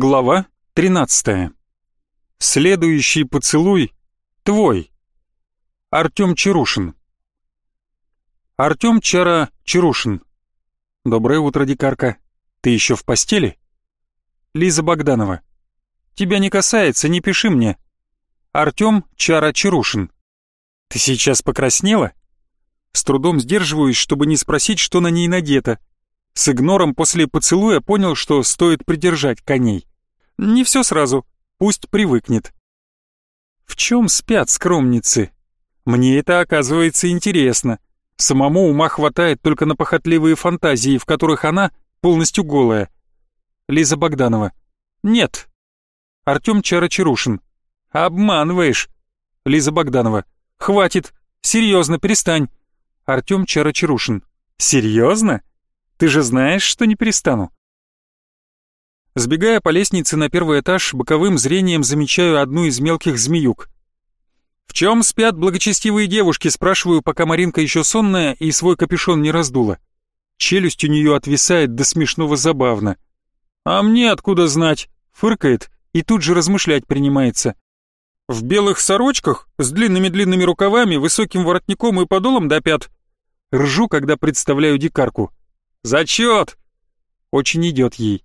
Глава 13. Следующий поцелуй твой. Артём Чарушин. Артём Чара Чарушин. Доброе утро, дикарка. Ты ещё в постели? Лиза Богданова. Тебя не касается, не пиши мне. Артём Чара Чарушин. Ты сейчас покраснела? С трудом сдерживаюсь, чтобы не спросить, что на ней надето. С игнором после поцелуя понял, что стоит придержать коней. Не все сразу, пусть привыкнет. В чем спят скромницы? Мне это оказывается интересно. Самому ума хватает только на похотливые фантазии, в которых она полностью голая. Лиза Богданова. Нет. Артем Чарочарушин. Обманываешь. Лиза Богданова. Хватит. Серьезно, перестань. Артем Чарочарушин. Серьезно? Ты же знаешь, что не перестану. Сбегая по лестнице на первый этаж, боковым зрением замечаю одну из мелких змеюк. «В чем спят благочестивые девушки?» спрашиваю, пока Маринка еще сонная и свой капюшон не раздула. Челюсть у нее отвисает до смешного забавно. «А мне откуда знать?» фыркает и тут же размышлять принимается. В белых сорочках, с длинными-длинными рукавами, высоким воротником и подолом до пят. Ржу, когда представляю дикарку. «Зачет!» Очень идет ей.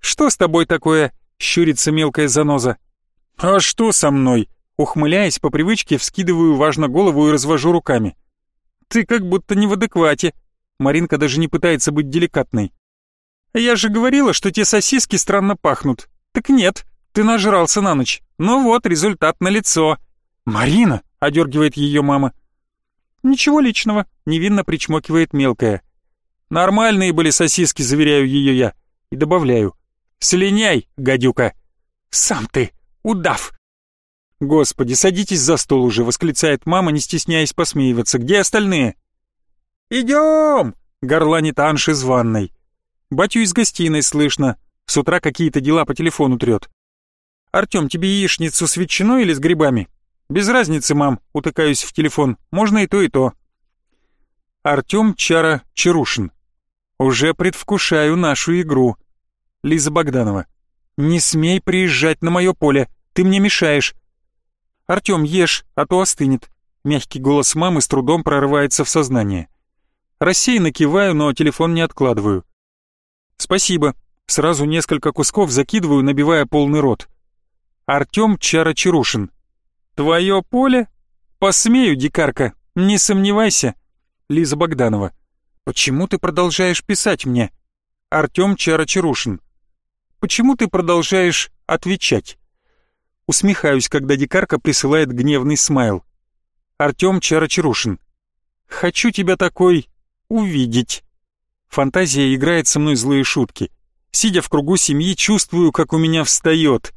«Что с тобой такое?» — щурится мелкая заноза. «А что со мной?» Ухмыляясь, по привычке вскидываю важно голову и развожу руками. «Ты как будто не в адеквате». Маринка даже не пытается быть деликатной. «Я же говорила, что те сосиски странно пахнут. Так нет, ты нажрался на ночь. Ну вот, результат налицо». «Марина!» — одергивает ее мама. «Ничего личного», — невинно причмокивает мелкая. «Нормальные были сосиски», — заверяю ее я. И добавляю. «Слиняй, гадюка!» «Сам ты, удав!» «Господи, садитесь за стол уже!» — восклицает мама, не стесняясь посмеиваться. «Где остальные?» «Идем!» — горланит Анш из ванной. Батю из гостиной слышно. С утра какие-то дела по телефону трет. «Артем, тебе яичницу с ветчиной или с грибами?» «Без разницы, мам», — утыкаюсь в телефон. «Можно и то, и то». Артем Чара Чарушин. Уже предвкушаю нашу игру. Лиза Богданова. Не смей приезжать на мое поле, ты мне мешаешь. Артем, ешь, а то остынет. Мягкий голос мамы с трудом прорывается в сознание. Рассеянно киваю, но телефон не откладываю. Спасибо. Сразу несколько кусков закидываю, набивая полный рот. Артем Чара-Чарушин. Твое поле? Посмею, дикарка, не сомневайся. Лиза Богданова. Почему ты продолжаешь писать мне? Артем Чара-Чарушин. Почему ты продолжаешь отвечать? Усмехаюсь, когда дикарка присылает гневный смайл. Артем Чара-Чарушин. Хочу тебя такой увидеть. Фантазия играет со мной злые шутки. Сидя в кругу семьи, чувствую, как у меня встает.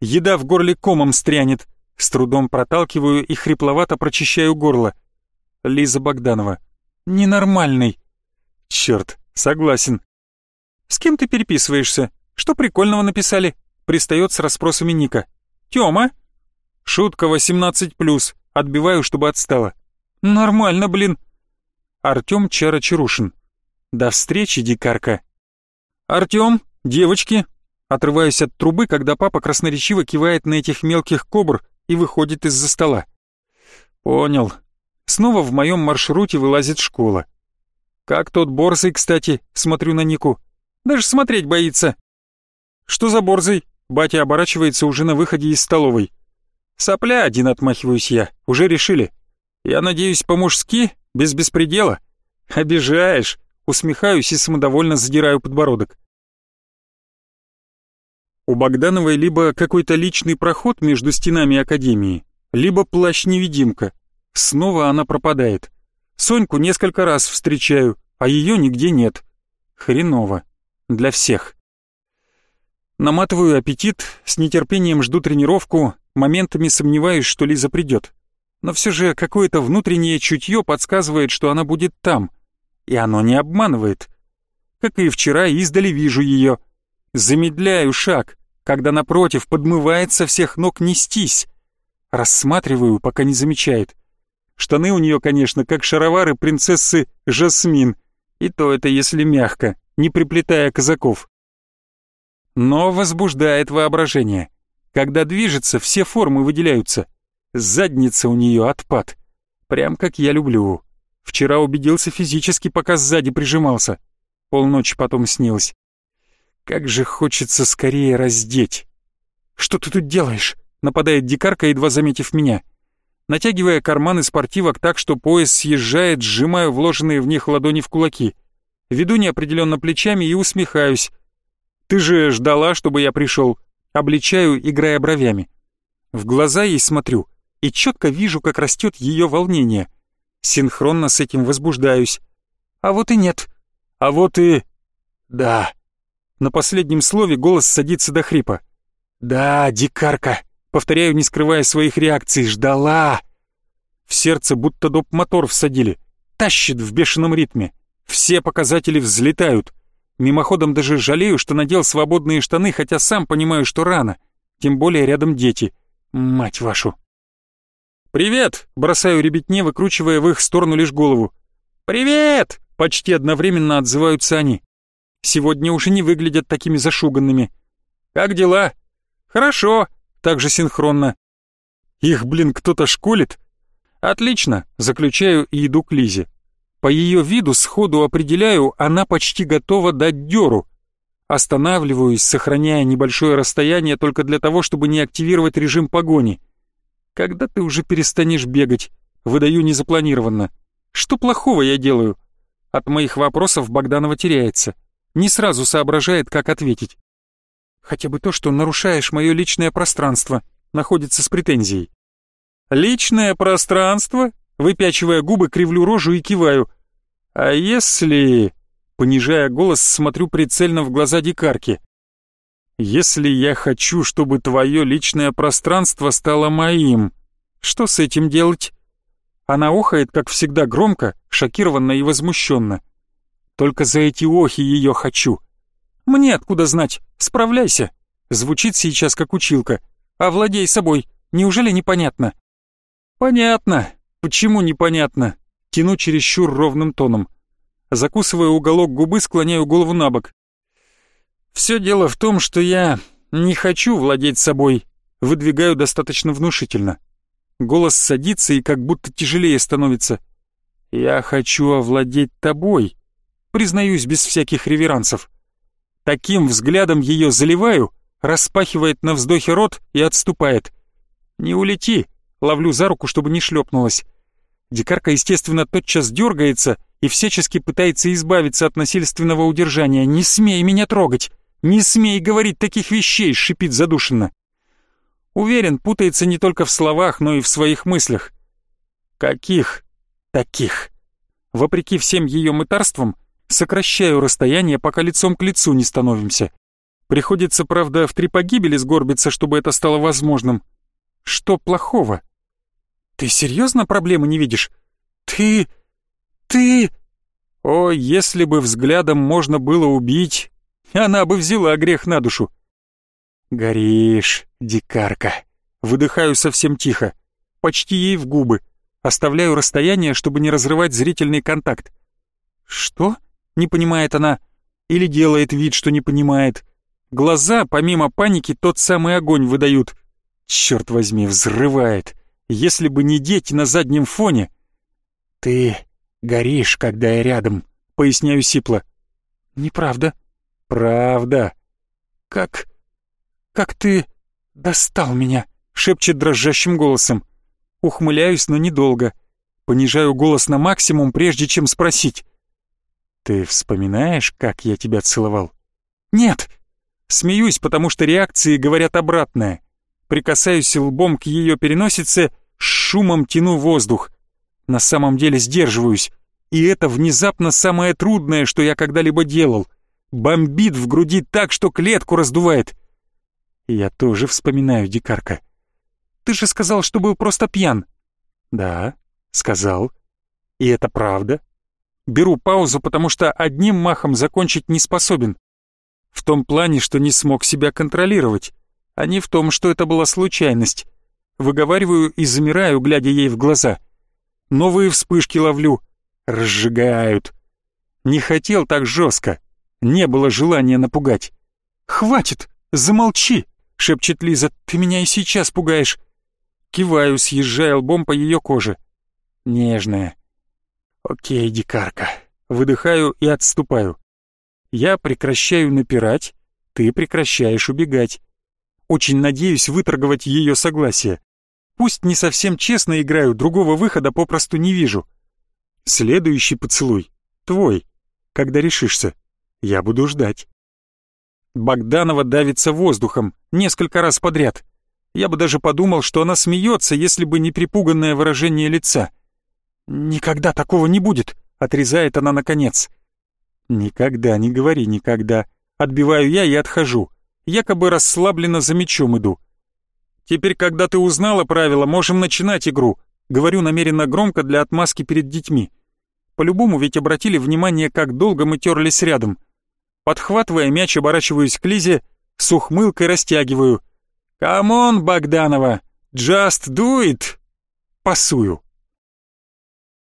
Еда в горле комом стрянет. С трудом проталкиваю и хрипловато прочищаю горло. Лиза Богданова. Ненормальный. Черт, согласен. С кем ты переписываешься? Что прикольного написали? Пристает с расспросами Ника. Тёма? Шутка 18+, отбиваю, чтобы отстала. Нормально, блин. Артём Чара-Чарушин. До встречи, дикарка. Артём, девочки. Отрываюсь от трубы, когда папа красноречиво кивает на этих мелких кобр и выходит из-за стола. Понял. Снова в моем маршруте вылазит школа. Как тот борзый, кстати, смотрю на Нику. Даже смотреть боится. Что за борзый? Батя оборачивается уже на выходе из столовой. Сопля один отмахиваюсь я. Уже решили. Я надеюсь, по-мужски, без беспредела. Обижаешь. Усмехаюсь и самодовольно задираю подбородок. У Богдановой либо какой-то личный проход между стенами академии, либо плащ-невидимка. Снова она пропадает. Соньку несколько раз встречаю, а ее нигде нет. Хреново. Для всех. Наматываю аппетит, с нетерпением жду тренировку, моментами сомневаюсь, что Лиза придет. Но все же какое-то внутреннее чутье подсказывает, что она будет там. И оно не обманывает. Как и вчера, издали вижу ее. Замедляю шаг, когда напротив подмывает со всех ног нестись. Рассматриваю, пока не замечает. Штаны у нее, конечно, как шаровары принцессы Жасмин. И то это если мягко, не приплетая казаков. Но возбуждает воображение. Когда движется, все формы выделяются. Задница у нее отпад. Прям как я люблю. Вчера убедился физически, пока сзади прижимался. Полночи потом снилось. Как же хочется скорее раздеть. «Что ты тут делаешь?» — нападает дикарка, едва заметив меня. Натягивая карманы спортивок так, что пояс съезжает, сжимаю вложенные в них ладони в кулаки. Веду неопределенно плечами и усмехаюсь. «Ты же ждала, чтобы я пришел?» Обличаю, играя бровями. В глаза ей смотрю и четко вижу, как растет ее волнение. Синхронно с этим возбуждаюсь. А вот и нет. А вот и... Да. На последнем слове голос садится до хрипа. «Да, дикарка!» Повторяю, не скрывая своих реакций. «Ждала!» В сердце будто доп. мотор всадили. Тащит в бешеном ритме. Все показатели взлетают. Мимоходом даже жалею, что надел свободные штаны, хотя сам понимаю, что рано. Тем более рядом дети. Мать вашу. «Привет!» — бросаю ребятне, выкручивая в их сторону лишь голову. «Привет!» — почти одновременно отзываются они. Сегодня уже не выглядят такими зашуганными. «Как дела?» «Хорошо!» — также синхронно. «Их, блин, кто-то школит?» «Отлично!» — заключаю и иду к Лизе. По ее виду сходу определяю, она почти готова дать дёру. Останавливаюсь, сохраняя небольшое расстояние только для того, чтобы не активировать режим погони. Когда ты уже перестанешь бегать? Выдаю незапланированно. Что плохого я делаю? От моих вопросов Богданова теряется. Не сразу соображает, как ответить. Хотя бы то, что нарушаешь мое личное пространство, находится с претензией. Личное пространство? Выпячивая губы, кривлю рожу и киваю. «А если...» Понижая голос, смотрю прицельно в глаза дикарки. «Если я хочу, чтобы твое личное пространство стало моим, что с этим делать?» Она охает, как всегда, громко, шокированно и возмущенно. Только за эти охи ее хочу. Мне откуда знать? Справляйся. Звучит сейчас как училка. Овладей собой. Неужели непонятно? Понятно. Почему непонятно? Тяну чересчур ровным тоном. Закусывая уголок губы, склоняю голову на бок. Все дело в том, что я не хочу владеть собой. Выдвигаю достаточно внушительно. Голос садится и как будто тяжелее становится. Я хочу овладеть тобой. Признаюсь без всяких реверансов. Таким взглядом ее заливаю, распахивает на вздохе рот и отступает. Не улети, ловлю за руку, чтобы не шлепнулась. Дикарка, естественно, тотчас дергается и всячески пытается избавиться от насильственного удержания. «Не смей меня трогать! Не смей говорить таких вещей!» — шипит задушенно. Уверен, путается не только в словах, но и в своих мыслях. Каких таких? Вопреки всем ее мытарствам, сокращаю расстояние, пока лицом к лицу не становимся. Приходится, правда, в три погибели сгорбиться, чтобы это стало возможным. Что плохого? Ты серьезно проблемы не видишь? Ты... ты... О, если бы взглядом можно было убить, она бы взяла грех на душу. Горишь, дикарка. Выдыхаю совсем тихо, почти ей в губы. Оставляю расстояние, чтобы не разрывать зрительный контакт. Что? Не понимает она. Или делает вид, что не понимает. Глаза, помимо паники, тот самый огонь выдают. Черт возьми, взрывает если бы не дети на заднем фоне. «Ты горишь, когда я рядом», — поясняю сипло. «Неправда». «Правда». «Как... как ты достал меня?» — шепчет дрожащим голосом. Ухмыляюсь, но недолго. Понижаю голос на максимум, прежде чем спросить. «Ты вспоминаешь, как я тебя целовал?» «Нет!» Смеюсь, потому что реакции говорят обратное. Прикасаюсь лбом к ее переносице шумом тяну воздух. На самом деле сдерживаюсь. И это внезапно самое трудное, что я когда-либо делал. Бомбит в груди так, что клетку раздувает. Я тоже вспоминаю, дикарка. Ты же сказал, что был просто пьян. Да, сказал. И это правда. Беру паузу, потому что одним махом закончить не способен. В том плане, что не смог себя контролировать, а не в том, что это была случайность. Выговариваю и замираю, глядя ей в глаза. Новые вспышки ловлю. Разжигают. Не хотел так жестко. Не было желания напугать. «Хватит!» замолчи!» — шепчет Лиза. «Ты меня и сейчас пугаешь!» Киваю, съезжая лбом по ее коже. Нежная. «Окей, дикарка». Выдыхаю и отступаю. Я прекращаю напирать, ты прекращаешь убегать. Очень надеюсь выторговать ее согласие. Пусть не совсем честно играю, другого выхода попросту не вижу. Следующий поцелуй. Твой. Когда решишься. Я буду ждать. Богданова давится воздухом, несколько раз подряд. Я бы даже подумал, что она смеется, если бы не припуганное выражение лица. «Никогда такого не будет», — отрезает она наконец. «Никогда, не говори никогда», Отбиваю я и отхожу. Якобы расслабленно за мечом иду. Теперь, когда ты узнала правила, можем начинать игру. Говорю намеренно громко для отмазки перед детьми. По-любому ведь обратили внимание, как долго мы терлись рядом. Подхватывая мяч, оборачиваюсь к Лизе, с ухмылкой растягиваю. «Камон, Богданова! Just do it!» Пасую.